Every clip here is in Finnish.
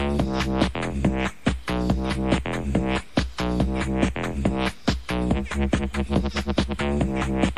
Thank you.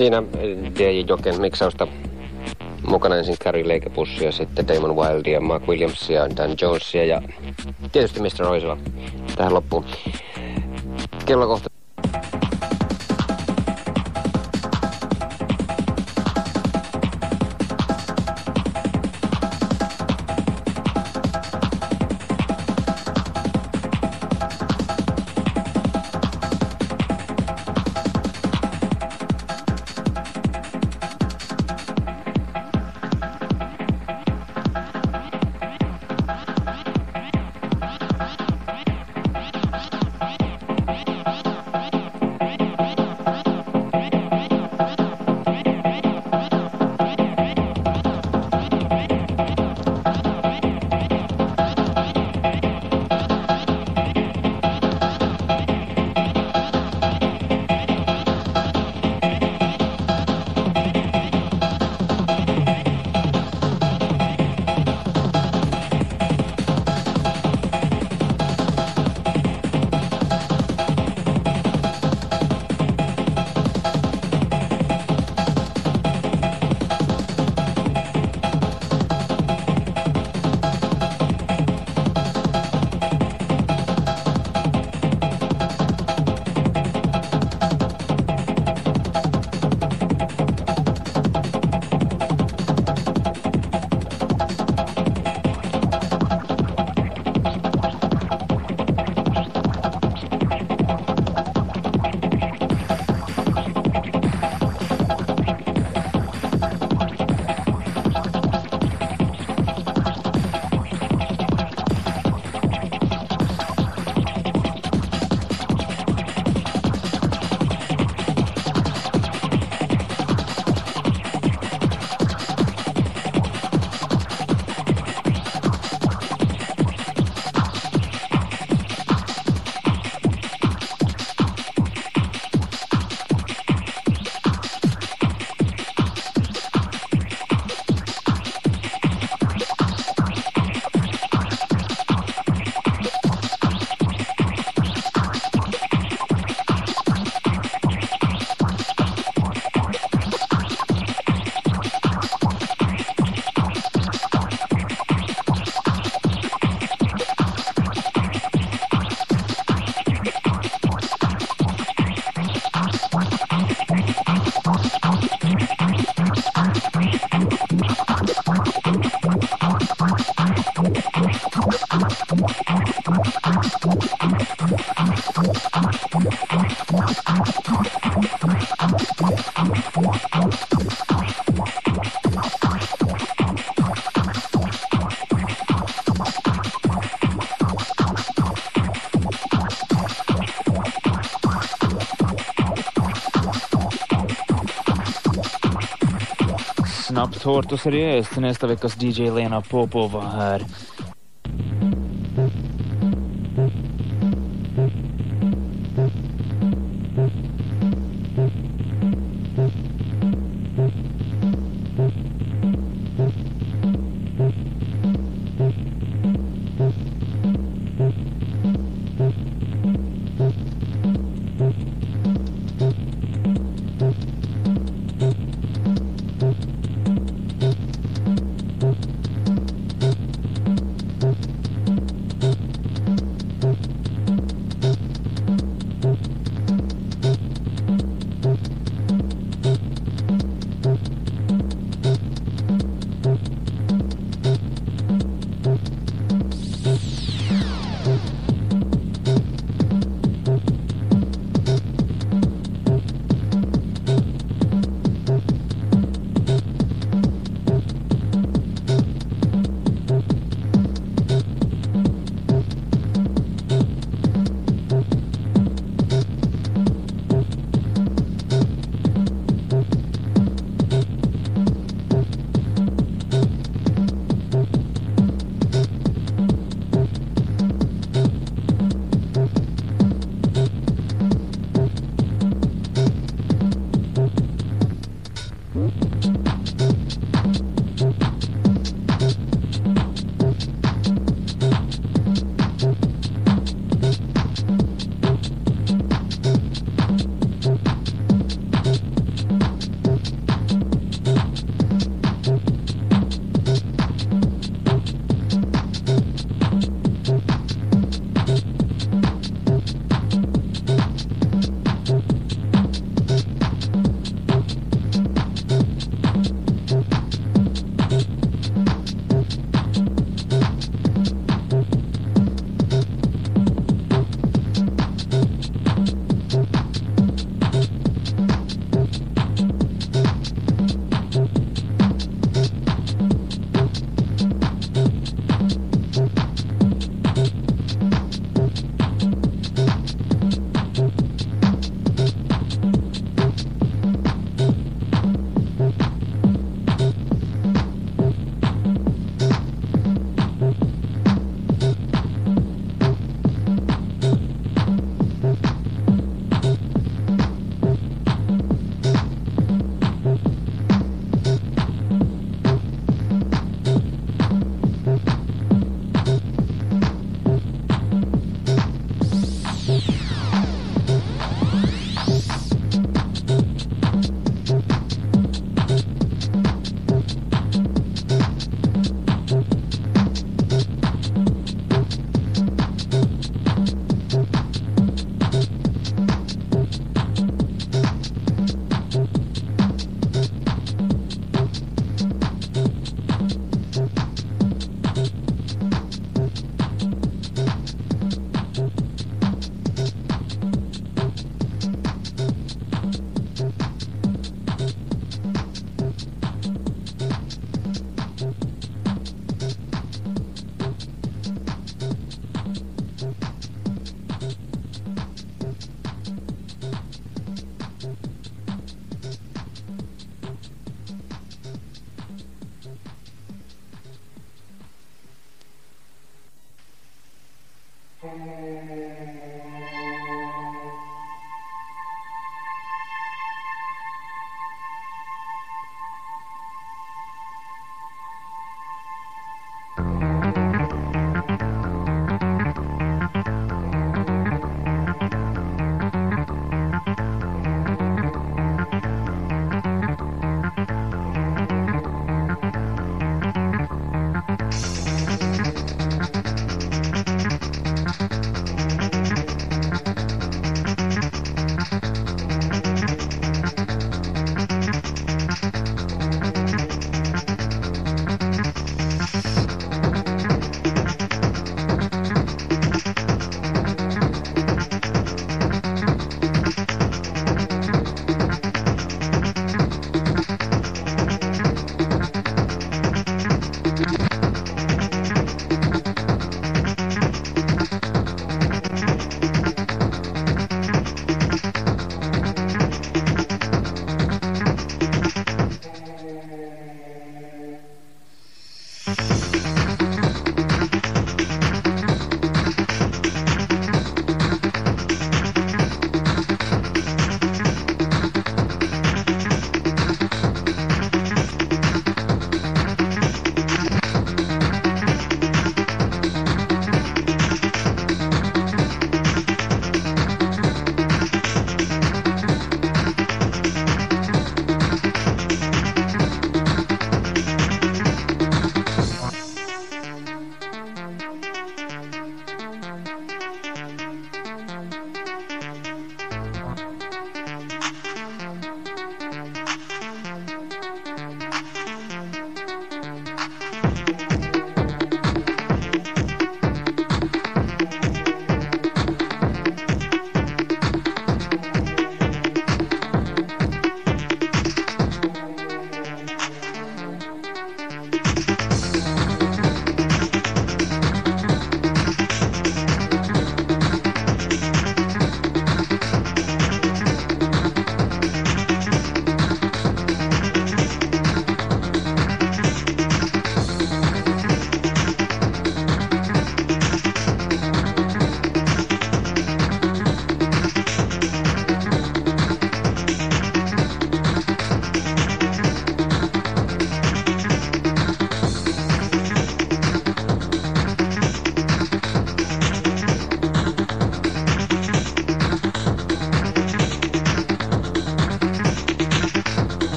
Siinä DJ Joken miksausta mukana ensin Carrie Leikepussi ja sitten Damon Wilde ja Mark Williams ja Dan Jonesia ja tietysti Mr. Roisela tähän loppuun. Kello kohta Hårt och seriöst. Nästa veckas DJ Lena Popova här.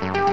Thank you.